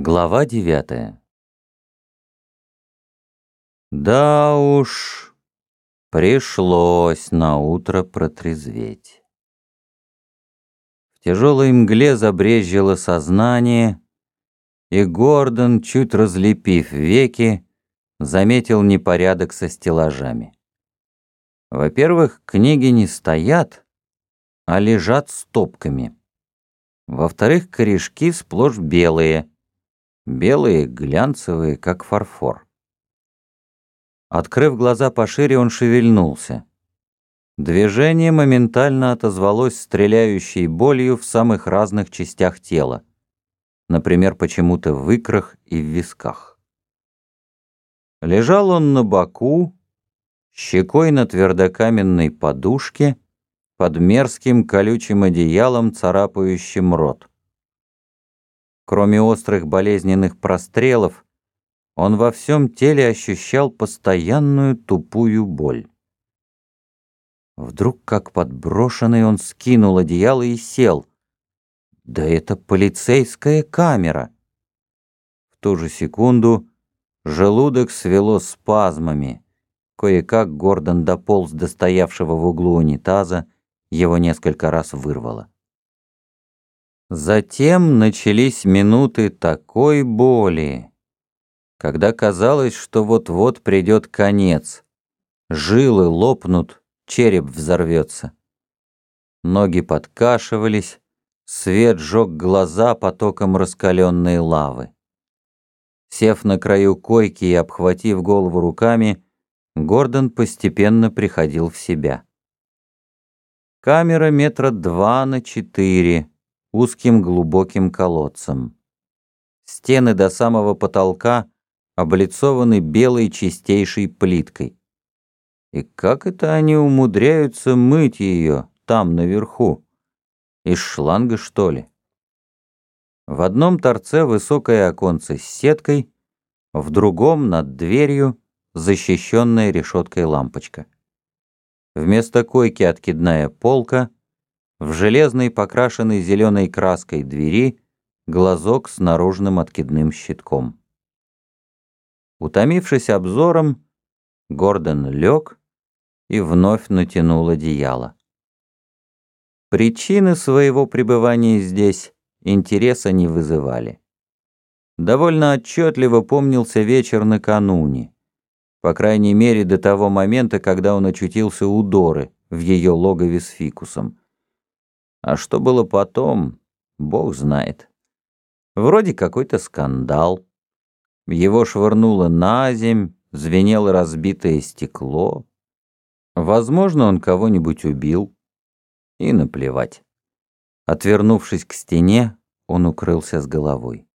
Глава девятая Да уж, пришлось на утро протрезветь. В тяжелой мгле забрезжило сознание, и Гордон, чуть разлепив веки, заметил непорядок со стеллажами. Во-первых, книги не стоят, а лежат стопками. Во-вторых, корешки сплошь белые, белые, глянцевые, как фарфор. Открыв глаза пошире, он шевельнулся. Движение моментально отозвалось стреляющей болью в самых разных частях тела, например, почему-то в икрах и в висках. Лежал он на боку, щекой на твердокаменной подушке, под мерзким колючим одеялом, царапающим рот. Кроме острых болезненных прострелов, он во всем теле ощущал постоянную тупую боль. Вдруг, как подброшенный, он скинул одеяло и сел. Да это полицейская камера! В ту же секунду желудок свело спазмами. Кое-как Гордон дополз до стоявшего в углу унитаза, его несколько раз вырвало. Затем начались минуты такой боли, когда казалось, что вот-вот придет конец. Жилы лопнут, череп взорвется. Ноги подкашивались, свет жег глаза потоком раскаленной лавы. Сев на краю койки и обхватив голову руками, Гордон постепенно приходил в себя. Камера метра два на четыре, узким глубоким колодцем. Стены до самого потолка облицованы белой чистейшей плиткой. И как это они умудряются мыть ее там наверху? Из шланга, что ли? В одном торце высокое оконце с сеткой, в другом над дверью защищенная решеткой лампочка. Вместо койки откидная полка — в железной, покрашенной зеленой краской двери глазок с наружным откидным щитком. Утомившись обзором, Гордон лег и вновь натянул одеяло. Причины своего пребывания здесь интереса не вызывали. Довольно отчетливо помнился вечер накануне, по крайней мере до того момента, когда он очутился у Доры в ее логове с фикусом. А что было потом, бог знает. Вроде какой-то скандал. Его швырнуло на земь, звенело разбитое стекло. Возможно, он кого-нибудь убил. И наплевать. Отвернувшись к стене, он укрылся с головой.